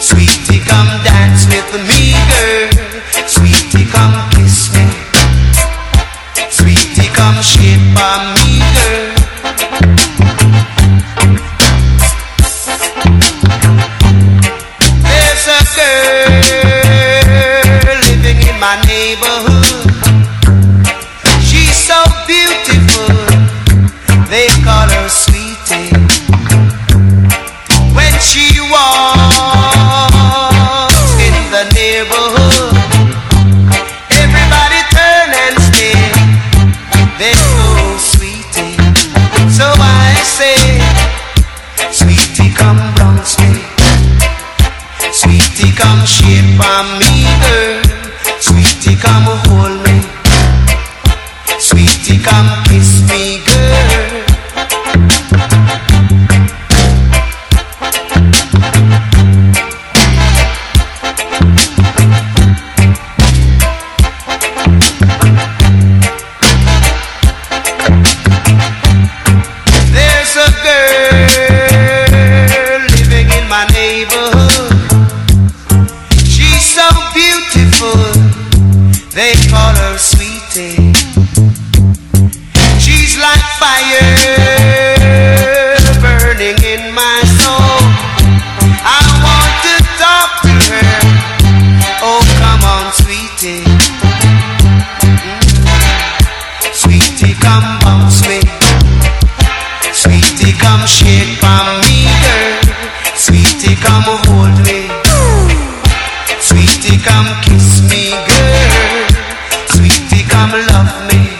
sweetie, come dance with me, girl, sweetie, come kiss me, sweetie, come shape on me, girl. There's a girl living in my neighborhood. She's so beautiful, they call come shape me, girl. Sweetie, come hold me. Sweetie, come kiss me, girl. They call her sweetie. She's like fire burning in my soul. I want to talk to her. Oh, come on, sweetie. Mm. Sweetie, come bounce me. Sweetie, come shake on me, girl. Sweetie, come hold me. Come love me.